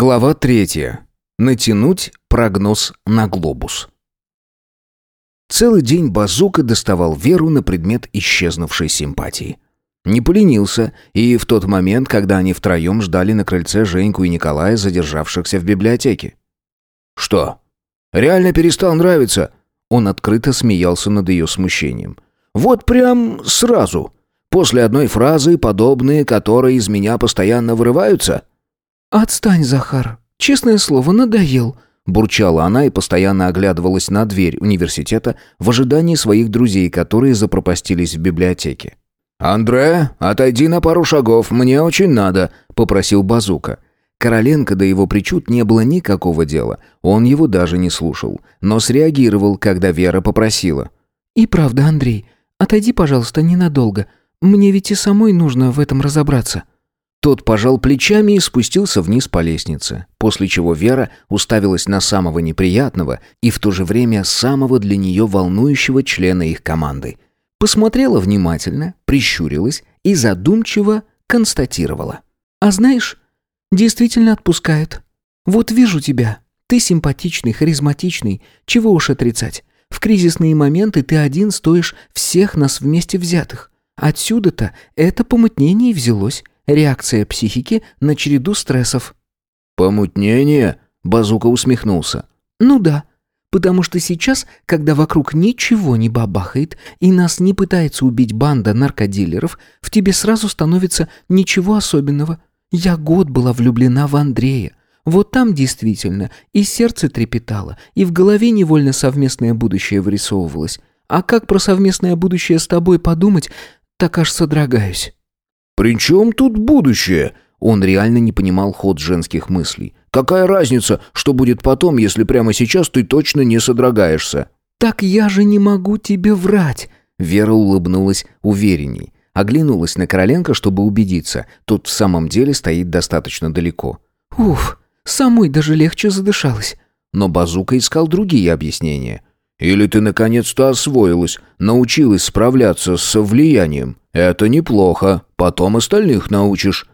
Глава третья. Натянуть прогноз на глобус. Целый день Базука доставал Веру на предмет исчезнувшей симпатии. Не поленился, и в тот момент, когда они втроем ждали на крыльце Женьку и Николая, задержавшихся в библиотеке. «Что? Реально перестал нравиться?» Он открыто смеялся над ее смущением. «Вот прям сразу. После одной фразы, подобные, которые из меня постоянно вырываются?» «Отстань, Захар. Честное слово, надоел», — бурчала она и постоянно оглядывалась на дверь университета в ожидании своих друзей, которые запропастились в библиотеке. «Андре, отойди на пару шагов, мне очень надо», — попросил Базука. Короленко до его причуд не было никакого дела, он его даже не слушал, но среагировал, когда Вера попросила. «И правда, Андрей, отойди, пожалуйста, ненадолго. Мне ведь и самой нужно в этом разобраться». Тот пожал плечами и спустился вниз по лестнице, после чего Вера уставилась на самого неприятного и в то же время самого для нее волнующего члена их команды. Посмотрела внимательно, прищурилась и задумчиво констатировала. «А знаешь, действительно отпускают. Вот вижу тебя. Ты симпатичный, харизматичный. Чего уж отрицать. В кризисные моменты ты один стоишь всех нас вместе взятых. Отсюда-то это помутнение взялось. Реакция психики на череду стрессов. «Помутнение?» — Базука усмехнулся. «Ну да. Потому что сейчас, когда вокруг ничего не бабахает и нас не пытается убить банда наркодилеров, в тебе сразу становится ничего особенного. Я год была влюблена в Андрея. Вот там действительно и сердце трепетало, и в голове невольно совместное будущее вырисовывалось. А как про совместное будущее с тобой подумать, так аж содрогаюсь». «При чем тут будущее?» Он реально не понимал ход женских мыслей. «Какая разница, что будет потом, если прямо сейчас ты точно не содрогаешься?» «Так я же не могу тебе врать!» Вера улыбнулась уверенней. Оглянулась на Короленко, чтобы убедиться. Тот в самом деле стоит достаточно далеко. «Уф, самой даже легче задышалась». Но Базука искал другие объяснения. «Или ты наконец-то освоилась, научилась справляться с влиянием?» «Это неплохо, потом остальных научишь».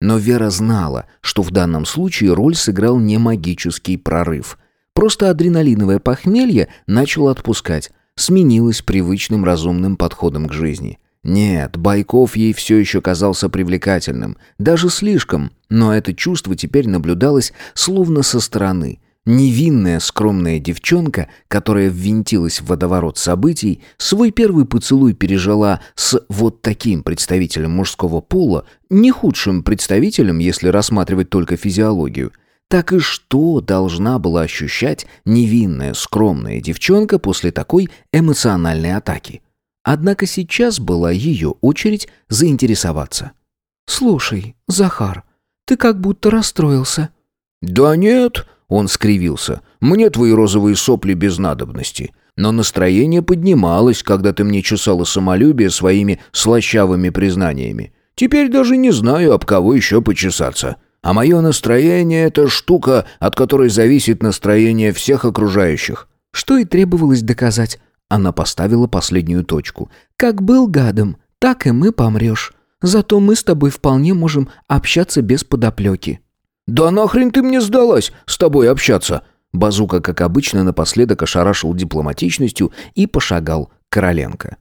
Но Вера знала, что в данном случае роль сыграл не магический прорыв. Просто адреналиновое похмелье начало отпускать, сменилось привычным разумным подходом к жизни. Нет, Байков ей все еще казался привлекательным, даже слишком, но это чувство теперь наблюдалось словно со стороны – Невинная, скромная девчонка, которая ввинтилась в водоворот событий, свой первый поцелуй пережила с вот таким представителем мужского пола, не худшим представителем, если рассматривать только физиологию. Так и что должна была ощущать невинная, скромная девчонка после такой эмоциональной атаки? Однако сейчас была ее очередь заинтересоваться. «Слушай, Захар, ты как будто расстроился». «Да нет», он скривился. «Мне твои розовые сопли без надобности. Но настроение поднималось, когда ты мне чесала самолюбие своими слащавыми признаниями. Теперь даже не знаю, об кого еще почесаться. А мое настроение — это штука, от которой зависит настроение всех окружающих». Что и требовалось доказать. Она поставила последнюю точку. «Как был гадом, так и мы помрешь. Зато мы с тобой вполне можем общаться без подоплеки». «Да нахрен ты мне сдалась с тобой общаться?» Базука, как обычно, напоследок ошарашил дипломатичностью и пошагал Короленко.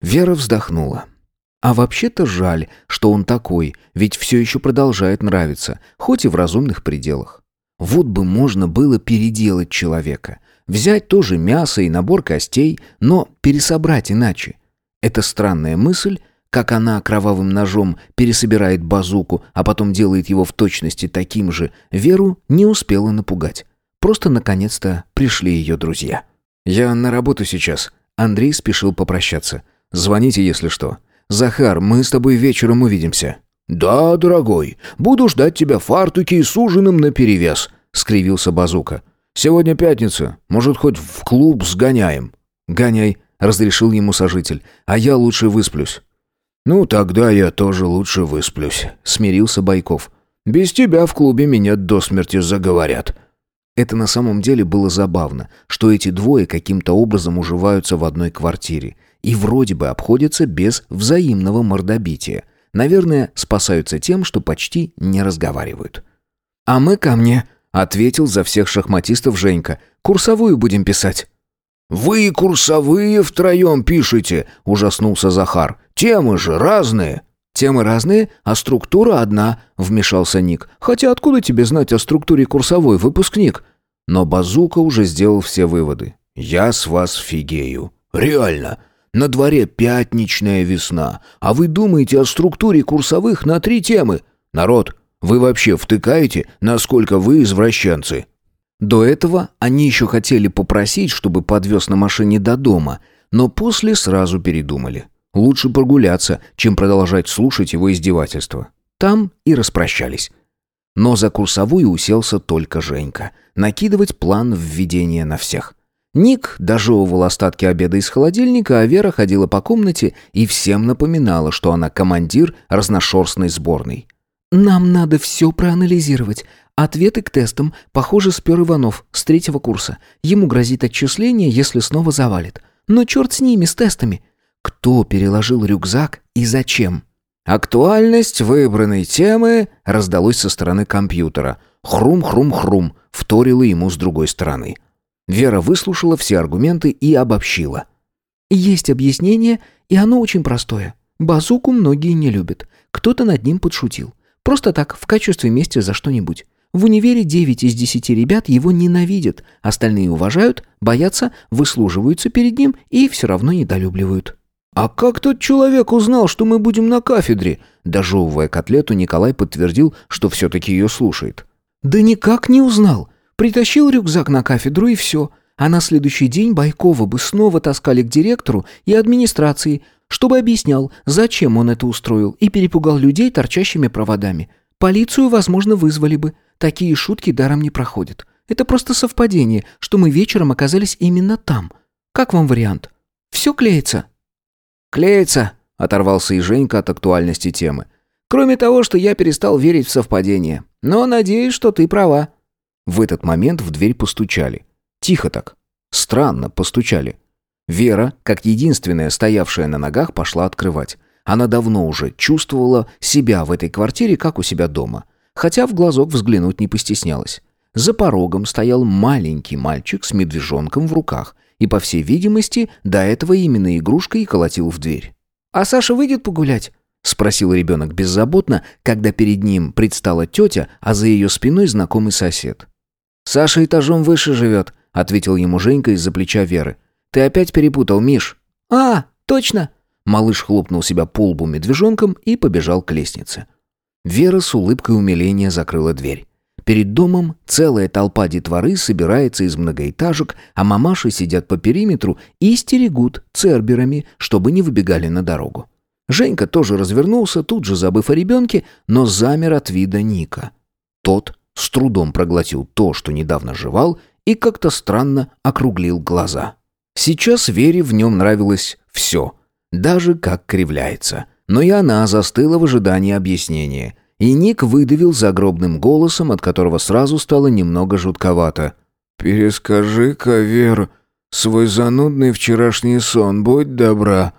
Вера вздохнула. А вообще-то жаль, что он такой, ведь все еще продолжает нравиться, хоть и в разумных пределах. Вот бы можно было переделать человека. Взять тоже мясо и набор костей, но пересобрать иначе. Эта странная мысль как она кровавым ножом пересобирает базуку, а потом делает его в точности таким же, Веру не успела напугать. Просто наконец-то пришли ее друзья. «Я на работу сейчас». Андрей спешил попрощаться. «Звоните, если что. Захар, мы с тобой вечером увидимся». «Да, дорогой, буду ждать тебя в фартуке и с ужином наперевес», — скривился Базука. «Сегодня пятница, может, хоть в клуб сгоняем?» «Гоняй», — разрешил ему сожитель, «а я лучше высплюсь». «Ну, тогда я тоже лучше высплюсь», — смирился Байков. «Без тебя в клубе меня до смерти заговорят». Это на самом деле было забавно, что эти двое каким-то образом уживаются в одной квартире и вроде бы обходятся без взаимного мордобития. Наверное, спасаются тем, что почти не разговаривают. «А мы ко мне», — ответил за всех шахматистов Женька. «Курсовую будем писать». «Вы курсовые втроем пишете», — ужаснулся Захар. «Темы же разные». «Темы разные, а структура одна», — вмешался Ник. «Хотя откуда тебе знать о структуре курсовой, выпускник?» Но Базука уже сделал все выводы. «Я с вас фигею». «Реально. На дворе пятничная весна, а вы думаете о структуре курсовых на три темы. Народ, вы вообще втыкаете, насколько вы извращенцы?» До этого они еще хотели попросить, чтобы подвез на машине до дома, но после сразу передумали. Лучше прогуляться, чем продолжать слушать его издевательства. Там и распрощались. Но за курсовую уселся только Женька. Накидывать план введения на всех. Ник дожевывал остатки обеда из холодильника, а Вера ходила по комнате и всем напоминала, что она командир разношерстной сборной. «Нам надо все проанализировать. Ответы к тестам, похоже, спер Иванов с третьего курса. Ему грозит отчисление, если снова завалит. Но черт с ними, с тестами. Кто переложил рюкзак и зачем?» «Актуальность выбранной темы» раздалось со стороны компьютера. «Хрум-хрум-хрум» вторило ему с другой стороны. Вера выслушала все аргументы и обобщила. «Есть объяснение, и оно очень простое. Базуку многие не любят. Кто-то над ним подшутил. Просто так, в качестве мести за что-нибудь. В универе 9 из 10 ребят его ненавидят, остальные уважают, боятся, выслуживаются перед ним и все равно недолюбливают. «А как тот человек узнал, что мы будем на кафедре?» Дожевывая котлету, Николай подтвердил, что все-таки ее слушает. «Да никак не узнал. Притащил рюкзак на кафедру и все. А на следующий день Байкова бы снова таскали к директору и администрации, чтобы объяснял, зачем он это устроил, и перепугал людей торчащими проводами. Полицию, возможно, вызвали бы. Такие шутки даром не проходят. Это просто совпадение, что мы вечером оказались именно там. Как вам вариант? Все клеится?» «Клеится», — оторвался и Женька от актуальности темы. «Кроме того, что я перестал верить в совпадение. Но надеюсь, что ты права». В этот момент в дверь постучали. Тихо так. Странно постучали. Вера, как единственная стоявшая на ногах, пошла открывать. Она давно уже чувствовала себя в этой квартире, как у себя дома. Хотя в глазок взглянуть не постеснялась. За порогом стоял маленький мальчик с медвежонком в руках. И, по всей видимости, до этого именно игрушкой колотил в дверь. «А Саша выйдет погулять?» — спросил ребенок беззаботно, когда перед ним предстала тетя, а за ее спиной знакомый сосед. «Саша этажом выше живет», — ответил ему Женька из-за плеча Веры. «Ты опять перепутал, Миш». «А, точно!» Малыш хлопнул себя по лбу медвежонком и побежал к лестнице. Вера с улыбкой умиления закрыла дверь. Перед домом целая толпа детворы собирается из многоэтажек, а мамаши сидят по периметру и стерегут церберами, чтобы не выбегали на дорогу. Женька тоже развернулся, тут же забыв о ребенке, но замер от вида Ника. Тот с трудом проглотил то, что недавно жевал, и как-то странно округлил глаза. Сейчас Вере в нем нравилось все, даже как кривляется. Но и она застыла в ожидании объяснения. И Ник выдавил загробным голосом, от которого сразу стало немного жутковато. «Перескажи-ка, Вер, свой занудный вчерашний сон, будь добра.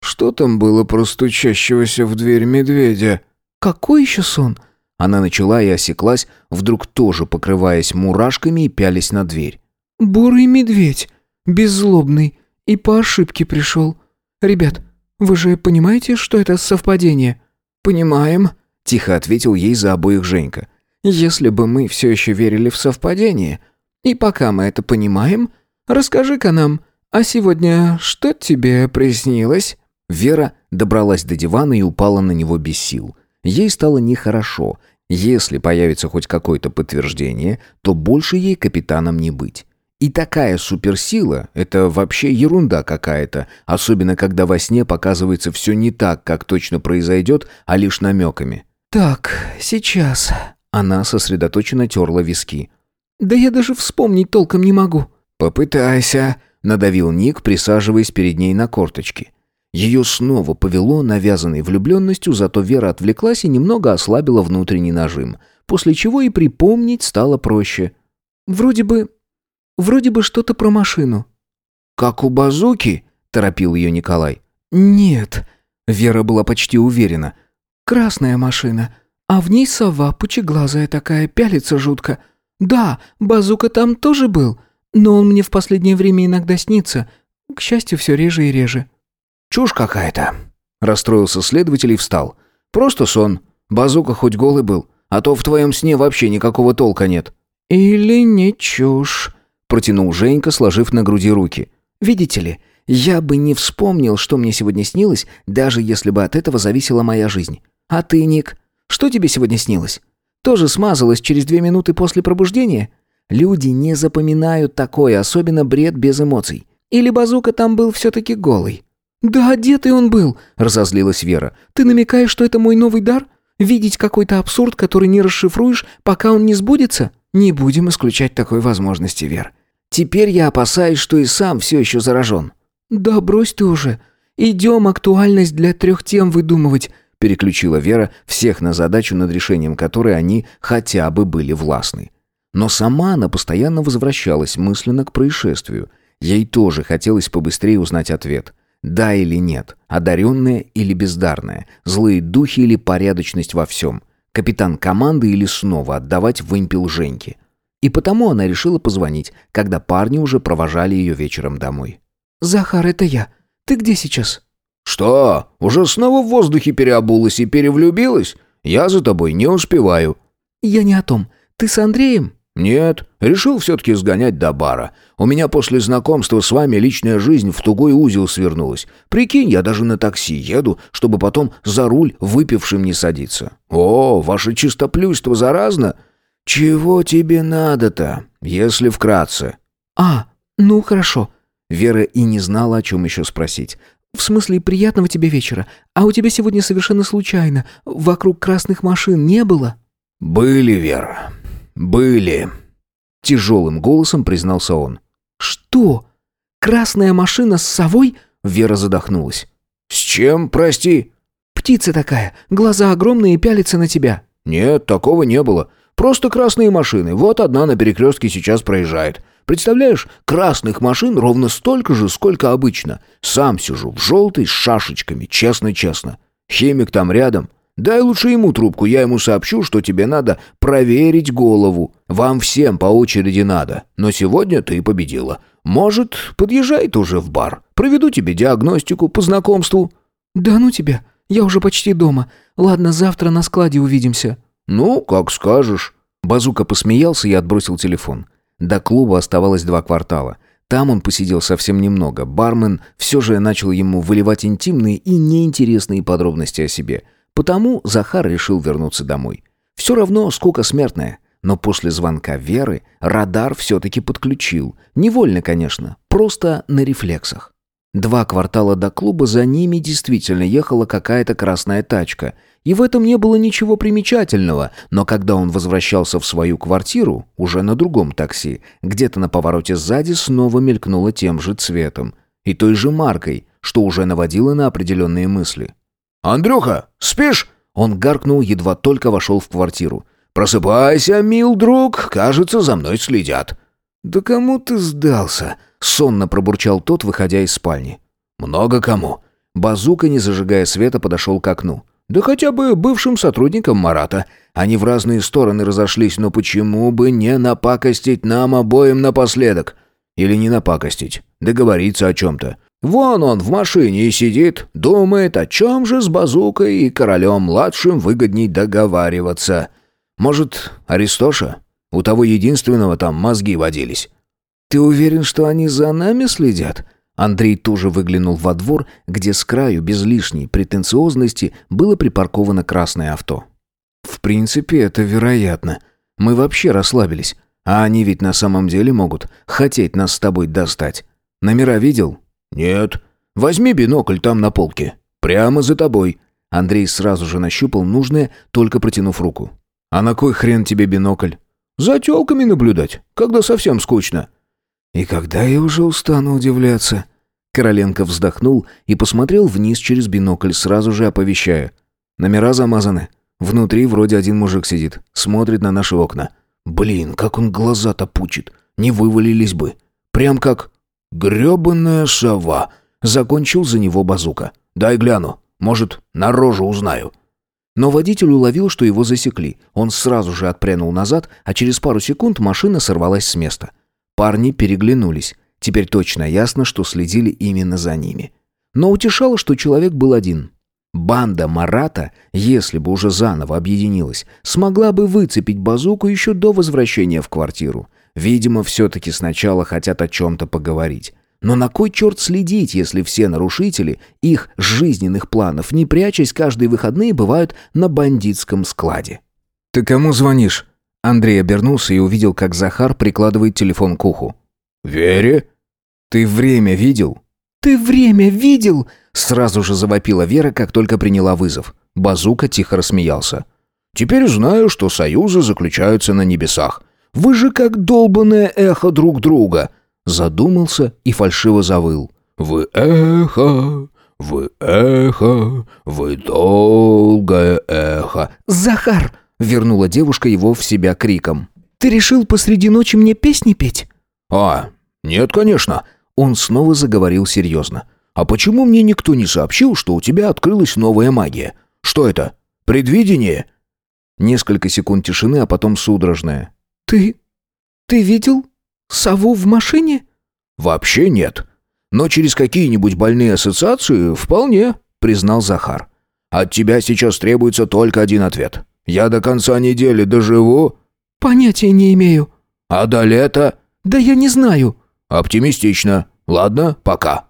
Что там было про стучащегося в дверь медведя?» «Какой еще сон?» Она начала и осеклась, вдруг тоже покрываясь мурашками и пялись на дверь. «Бурый медведь, беззлобный, и по ошибке пришел. «Ребят, вы же понимаете, что это совпадение?» «Понимаем», — тихо ответил ей за обоих Женька. «Если бы мы все еще верили в совпадение, и пока мы это понимаем, расскажи-ка нам, а сегодня что тебе приснилось?» Вера добралась до дивана и упала на него без сил. Ей стало нехорошо. Если появится хоть какое-то подтверждение, то больше ей капитаном не быть. И такая суперсила – это вообще ерунда какая-то, особенно когда во сне показывается все не так, как точно произойдет, а лишь намеками. «Так, сейчас...» Она сосредоточенно терла виски. «Да я даже вспомнить толком не могу». «Попытайся», – надавил Ник, присаживаясь перед ней на корточки. Ее снова повело навязанной влюбленностью, зато Вера отвлеклась и немного ослабила внутренний нажим, после чего и припомнить стало проще. «Вроде бы Вроде бы что-то про машину». «Как у базуки?» – торопил ее Николай. «Нет». Вера была почти уверена. «Красная машина. А в ней сова, пучеглазая такая, пялится жутко. Да, базука там тоже был, но он мне в последнее время иногда снится. К счастью, все реже и реже». «Чушь какая-то», — расстроился следователь и встал. «Просто сон. Базука хоть голый был, а то в твоем сне вообще никакого толка нет». «Или не чушь», — протянул Женька, сложив на груди руки. «Видите ли, я бы не вспомнил, что мне сегодня снилось, даже если бы от этого зависела моя жизнь. А ты, Ник, что тебе сегодня снилось? Тоже смазалось через две минуты после пробуждения? Люди не запоминают такое, особенно бред без эмоций. Или базука там был все-таки голый?» «Да одетый он был», — разозлилась Вера. «Ты намекаешь, что это мой новый дар? Видеть какой-то абсурд, который не расшифруешь, пока он не сбудется? Не будем исключать такой возможности, Вер. Теперь я опасаюсь, что и сам все еще заражен». «Да брось ты уже. Идем актуальность для трех тем выдумывать», — переключила Вера всех на задачу, над решением которой они хотя бы были властны. Но сама она постоянно возвращалась мысленно к происшествию. Ей тоже хотелось побыстрее узнать ответ — да или нет, одаренная или бездарная, злые духи или порядочность во всем, капитан команды или снова отдавать вымпел Женьке. И потому она решила позвонить, когда парни уже провожали ее вечером домой. «Захар, это я. Ты где сейчас?» «Что? Уже снова в воздухе переобулась и перевлюбилась? Я за тобой не успеваю». «Я не о том. Ты с Андреем?» «Нет, решил все-таки сгонять до бара. У меня после знакомства с вами личная жизнь в тугой узел свернулась. Прикинь, я даже на такси еду, чтобы потом за руль выпившим не садиться. О, ваше чистоплюйство заразно? Чего тебе надо-то, если вкратце?» «А, ну хорошо». Вера и не знала, о чем еще спросить. «В смысле, приятного тебе вечера. А у тебя сегодня совершенно случайно. Вокруг красных машин не было?» «Были, Вера. «Были», — тяжелым голосом признался он. «Что? Красная машина с совой?» Вера задохнулась. «С чем, прости?» «Птица такая, глаза огромные и пялится на тебя». «Нет, такого не было. Просто красные машины. Вот одна на перекрестке сейчас проезжает. Представляешь, красных машин ровно столько же, сколько обычно. Сам сижу в желтой с шашечками, честно-честно. Химик там рядом. Дай лучше ему трубку, я ему сообщу, что тебе надо проверить голову. Вам всем по очереди надо. Но сегодня ты победила. Может, подъезжай тоже в бар. Проведу тебе диагностику по знакомству». «Да ну тебя, я уже почти дома. Ладно, завтра на складе увидимся». «Ну, как скажешь». Базука посмеялся и отбросил телефон. До клуба оставалось два квартала. Там он посидел совсем немного. Бармен все же начал ему выливать интимные и неинтересные подробности о себе – Потому Захар решил вернуться домой. Все равно скука смертная. Но после звонка Веры радар все-таки подключил. Невольно, конечно, просто на рефлексах. Два квартала до клуба за ними действительно ехала какая-то красная тачка. И в этом не было ничего примечательного, но когда он возвращался в свою квартиру, уже на другом такси, где-то на повороте сзади снова мелькнуло тем же цветом. И той же маркой, что уже наводило на определенные мысли. «Андрюха, спишь?» Он гаркнул, едва только вошел в квартиру. «Просыпайся, мил друг, кажется, за мной следят». «Да кому ты сдался?» — сонно пробурчал тот, выходя из спальни. «Много кому». Базука, не зажигая света, подошел к окну. «Да хотя бы бывшим сотрудникам Марата. Они в разные стороны разошлись, но почему бы не напакостить нам обоим напоследок? Или не напакостить, договориться о чем-то. Вон он в машине и сидит, думает, о чем же с базукой и королем-младшим выгодней договариваться. Может, Аристоша? У того единственного там мозги водились. «Ты уверен, что они за нами следят?» Андрей тоже выглянул во двор, где с краю, без лишней претенциозности, было припарковано красное авто. «В принципе, это вероятно. Мы вообще расслабились. А они ведь на самом деле могут хотеть нас с тобой достать. Номера видел?» «Нет. Возьми бинокль там на полке. Прямо за тобой». Андрей сразу же нащупал нужное, только протянув руку. «А на кой хрен тебе бинокль?» «За тёлками наблюдать, когда совсем скучно». «И когда я уже устану удивляться?» Короленко вздохнул и посмотрел вниз через бинокль, сразу же оповещая. «Номера замазаны. Внутри вроде один мужик сидит, смотрит на наши окна. Блин, как он глаза-то пучит. Не вывалились бы. Прям как «Грёбаная сова!» — закончил за него базука. «Дай гляну. Может, на рожу узнаю». Но водитель уловил, что его засекли. Он сразу же отпрянул назад, а через пару секунд машина сорвалась с места. Парни переглянулись. Теперь точно ясно, что следили именно за ними. Но утешало, что человек был один. Банда Марата, если бы уже заново объединилась, смогла бы выцепить базуку еще до возвращения в квартиру. Видимо, все-таки сначала хотят о чем-то поговорить. Но на кой черт следить, если все нарушители их жизненных планов, не прячась, каждые выходные бывают на бандитском складе? «Ты кому звонишь?» Андрей обернулся и увидел, как Захар прикладывает телефон к уху. «Вере?» «Ты время видел?» «Ты время видел?» Сразу же завопила Вера, как только приняла вызов. Базука тихо рассмеялся. «Теперь знаю, что союзы заключаются на небесах. Вы же как долбанное эхо друг друга!» Задумался и фальшиво завыл. «Вы эхо, вы эхо, вы долгое эхо!» «Захар!» — вернула девушка его в себя криком. «Ты решил посреди ночи мне песни петь?» «А, нет, конечно!» Он снова заговорил серьезно. «А почему мне никто не сообщил, что у тебя открылась новая магия? Что это? Предвидение?» Несколько секунд тишины, а потом судорожная. «Ты... ты видел сову в машине?» «Вообще нет. Но через какие-нибудь больные ассоциации вполне», — признал Захар. «От тебя сейчас требуется только один ответ. Я до конца недели доживу?» «Понятия не имею». «А до лета?» «Да я не знаю». «Оптимистично. Ладно, пока».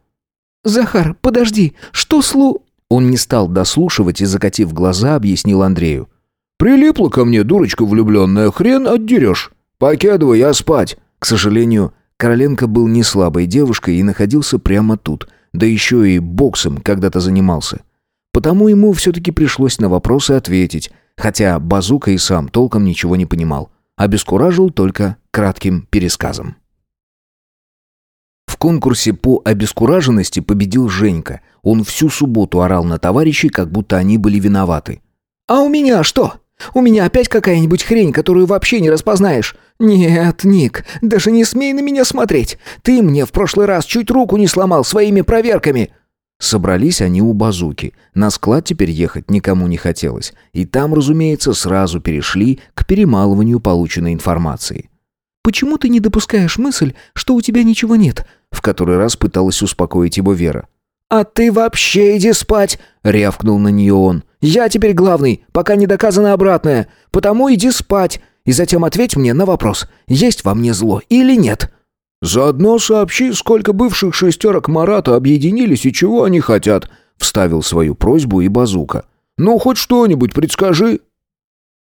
«Захар, подожди, что слу...» Он не стал дослушивать и, закатив глаза, объяснил Андрею. «Прилипла ко мне, дурочка влюбленная, хрен отдерешь. Покедывай, я спать». К сожалению, Короленко был не слабой девушкой и находился прямо тут, да еще и боксом когда-то занимался. Потому ему все-таки пришлось на вопросы ответить, хотя Базука и сам толком ничего не понимал. Обескуражил только кратким пересказом конкурсе по обескураженности победил Женька. Он всю субботу орал на товарищей, как будто они были виноваты. «А у меня что? У меня опять какая-нибудь хрень, которую вообще не распознаешь? Нет, Ник, даже не смей на меня смотреть. Ты мне в прошлый раз чуть руку не сломал своими проверками». Собрались они у базуки. На склад теперь ехать никому не хотелось. И там, разумеется, сразу перешли к перемалыванию полученной информации. «Почему ты не допускаешь мысль, что у тебя ничего нет?» В который раз пыталась успокоить его Вера. «А ты вообще иди спать!» — рявкнул на нее он. «Я теперь главный, пока не доказано обратное. Потому иди спать. И затем ответь мне на вопрос, есть во мне зло или нет?» «Заодно сообщи, сколько бывших шестерок Марата объединились и чего они хотят», — вставил свою просьбу и Базука. «Ну, хоть что-нибудь предскажи».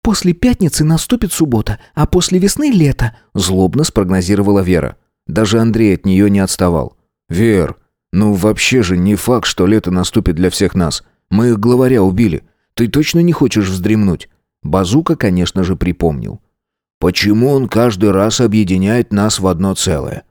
«После пятницы наступит суббота, а после весны — лето», — злобно спрогнозировала Вера. Даже Андрей от нее не отставал. «Вер, ну вообще же не факт, что лето наступит для всех нас. Мы их главаря убили. Ты точно не хочешь вздремнуть?» Базука, конечно же, припомнил. «Почему он каждый раз объединяет нас в одно целое?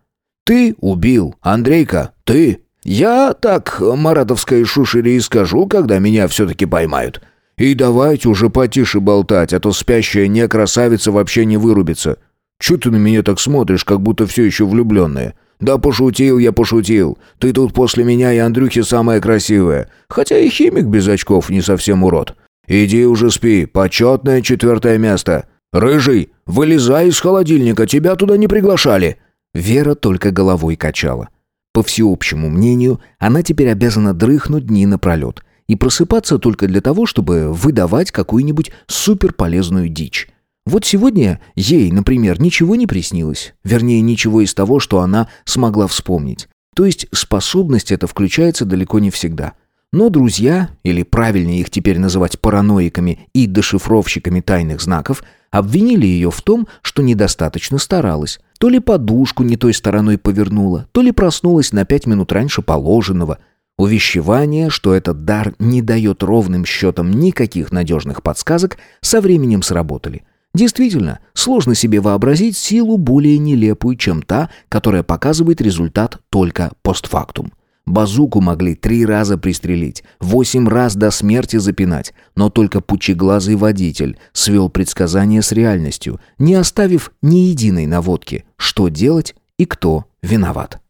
Ты убил, Андрейка, ты. Я так маратовской шушере и скажу, когда меня все-таки поймают. И давайте уже потише болтать, а то спящая не красавица вообще не вырубится. Чё ты на меня так смотришь, как будто все еще влюбленная? Да пошутил я, пошутил. Ты тут после меня и Андрюхи самая красивая. Хотя и химик без очков не совсем урод. Иди уже спи, почетное четвертое место. Рыжий, вылезай из холодильника, тебя туда не приглашали». Вера только головой качала. По всеобщему мнению, она теперь обязана дрыхнуть дни напролет и просыпаться только для того, чтобы выдавать какую-нибудь суперполезную дичь. Вот сегодня ей, например, ничего не приснилось. Вернее, ничего из того, что она смогла вспомнить. То есть способность эта включается далеко не всегда. Но друзья, или правильнее их теперь называть параноиками и дешифровщиками тайных знаков, обвинили ее в том, что недостаточно старалась. То ли подушку не той стороной повернула, то ли проснулась на пять минут раньше положенного. Увещевание, что этот дар не дает ровным счетом никаких надежных подсказок, со временем сработали – Действительно, сложно себе вообразить силу более нелепую, чем та, которая показывает результат только постфактум. Базуку могли три раза пристрелить, восемь раз до смерти запинать, но только пучеглазый водитель свел предсказание с реальностью, не оставив ни единой наводки, что делать и кто виноват.